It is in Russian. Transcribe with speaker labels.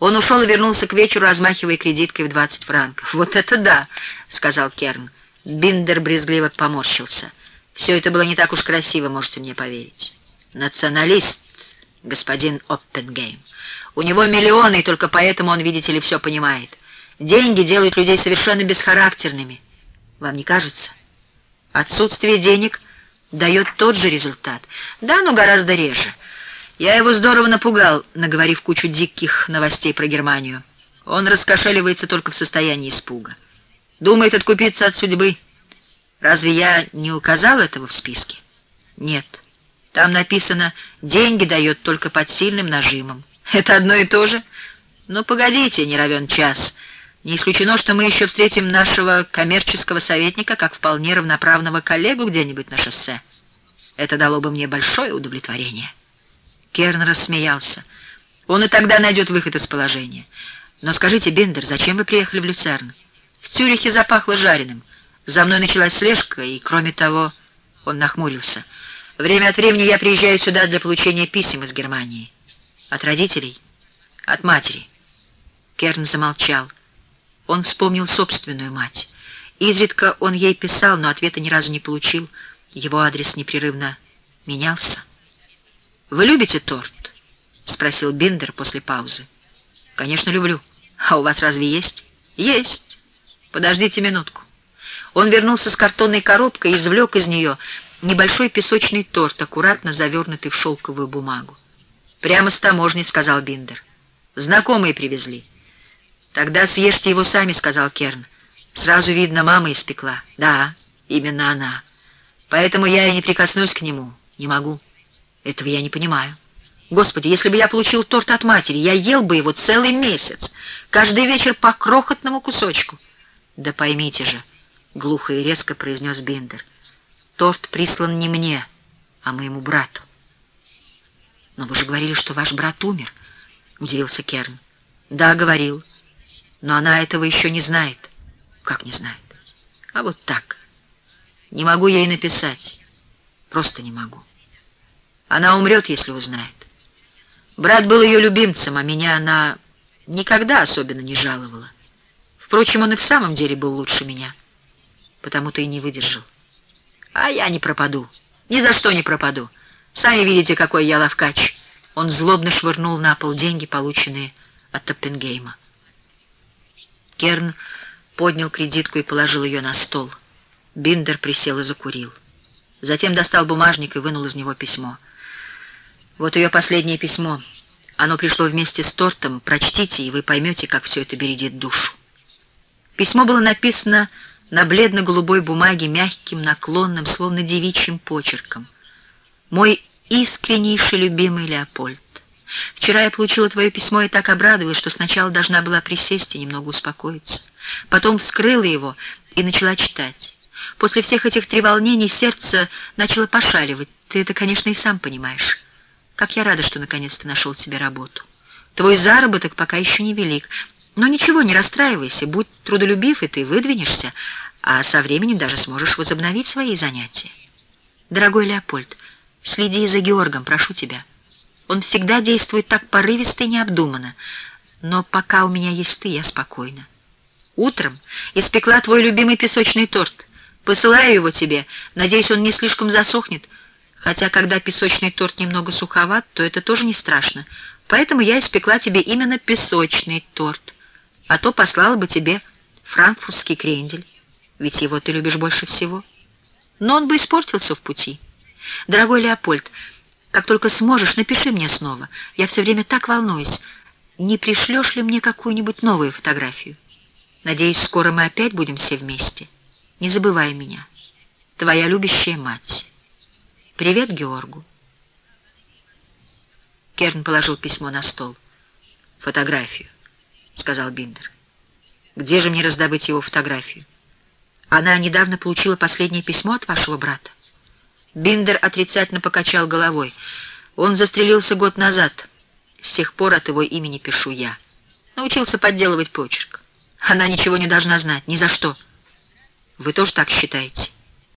Speaker 1: Он ушел и вернулся к вечеру, размахивая кредиткой в 20 франков. «Вот это да!» — сказал Керн. Биндер брезгливо поморщился. «Все это было не так уж красиво, можете мне поверить. Националист, господин Оппенгейм. У него миллионы, и только поэтому он, видите ли, все понимает. Деньги делают людей совершенно бесхарактерными. Вам не кажется? Отсутствие денег дает тот же результат. Да, но гораздо реже. Я его здорово напугал, наговорив кучу диких новостей про Германию. Он раскошеливается только в состоянии испуга. Думает откупиться от судьбы. Разве я не указал этого в списке? Нет. Там написано «деньги дает только под сильным нажимом». Это одно и то же? Ну, погодите, не равен час. Не исключено, что мы еще встретим нашего коммерческого советника как вполне равноправного коллегу где-нибудь на шоссе. Это дало бы мне большое удовлетворение. Керн рассмеялся. Он и тогда найдет выход из положения. Но скажите, Бендер, зачем вы приехали в Люцерн? В Цюрихе запахло жареным. За мной началась слежка, и, кроме того, он нахмурился. Время от времени я приезжаю сюда для получения писем из Германии. От родителей? От матери. Керн замолчал. Он вспомнил собственную мать. Изредка он ей писал, но ответа ни разу не получил. Его адрес непрерывно менялся. «Вы любите торт?» — спросил Биндер после паузы. «Конечно, люблю. А у вас разве есть?» «Есть. Подождите минутку». Он вернулся с картонной коробкой и извлек из нее небольшой песочный торт, аккуратно завернутый в шелковую бумагу. «Прямо с таможни», — сказал Биндер. «Знакомые привезли». «Тогда съешьте его сами», — сказал Керн. «Сразу видно, мама испекла». «Да, именно она. Поэтому я и не прикоснусь к нему. Не могу». Этого я не понимаю. Господи, если бы я получил торт от матери, я ел бы его целый месяц, каждый вечер по крохотному кусочку. Да поймите же, — глухо и резко произнес Биндер, — торт прислан не мне, а моему брату. Но вы же говорили, что ваш брат умер, — удивился Керн. Да, говорил, но она этого еще не знает. Как не знает? А вот так. Не могу ей написать. Просто не могу. Она умрет, если узнает. Брат был ее любимцем, а меня она никогда особенно не жаловала. Впрочем, он и в самом деле был лучше меня, потому-то и не выдержал. А я не пропаду, ни за что не пропаду. Сами видите, какой я ловкач. Он злобно швырнул на пол деньги, полученные от Топпенгейма. Керн поднял кредитку и положил ее на стол. Биндер присел и закурил. Затем достал бумажник и вынул из него письмо — вот ее последнее письмо. Оно пришло вместе с тортом. Прочтите, и вы поймете, как все это бередит душу. Письмо было написано на бледно-голубой бумаге мягким, наклонным, словно девичьим почерком. «Мой искреннейший любимый Леопольд, вчера я получила твое письмо и так обрадовалась, что сначала должна была присесть и немного успокоиться. Потом вскрыла его и начала читать. После всех этих треволнений сердце начало пошаливать. Ты это, конечно, и сам понимаешь». Как я рада, что наконец-то нашел себе работу. Твой заработок пока еще не велик, но ничего, не расстраивайся, будь трудолюбив, и ты выдвинешься, а со временем даже сможешь возобновить свои занятия. Дорогой Леопольд, следи за Георгом, прошу тебя. Он всегда действует так порывисто и необдуманно, но пока у меня есть ты, я спокойна. Утром испекла твой любимый песочный торт. Посылаю его тебе, надеюсь, он не слишком засохнет, Хотя, когда песочный торт немного суховат, то это тоже не страшно. Поэтому я испекла тебе именно песочный торт. А то послала бы тебе франкфуртский крендель. Ведь его ты любишь больше всего. Но он бы испортился в пути. Дорогой Леопольд, как только сможешь, напиши мне снова. Я все время так волнуюсь. Не пришлешь ли мне какую-нибудь новую фотографию? Надеюсь, скоро мы опять будем все вместе. Не забывай меня. Твоя любящая мать. «Привет Георгу». Керн положил письмо на стол. «Фотографию», — сказал Биндер. «Где же мне раздобыть его фотографию?» «Она недавно получила последнее письмо от вашего брата». Биндер отрицательно покачал головой. «Он застрелился год назад. С тех пор от его имени пишу я. Научился подделывать почерк. Она ничего не должна знать, ни за что». «Вы тоже так считаете?»